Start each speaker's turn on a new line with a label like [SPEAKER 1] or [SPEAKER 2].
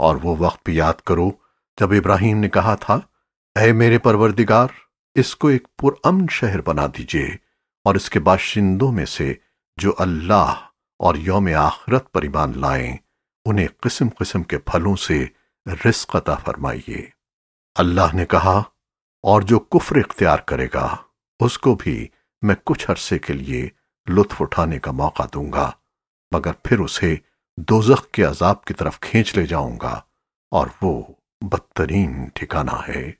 [SPEAKER 1] اور وہ وقت بھی یاد کرو جب ابراہیم نے کہا تھا، اے میرے پروردگار، اس کو ایک پرامن شہر بنا دیجیے اور اس کے باشندوں میں سے جو اللہ اور یوم آخرت پر ایمان لائیں، انہیں قسم قسم کے پھلوں سے رزق عطا فرمائیے۔ اللہ نے کہا، اور جو کفر اختیار کرے گا، اس کو بھی میں کچھ عرصے کے لیے لطف اٹھانے کا موقع دوں گا، مگر پھر اسے دوزخ کے عذاب کی طرف کھینچ لے جاؤں گا اور وہ بدترین ٹھکانہ ہے۔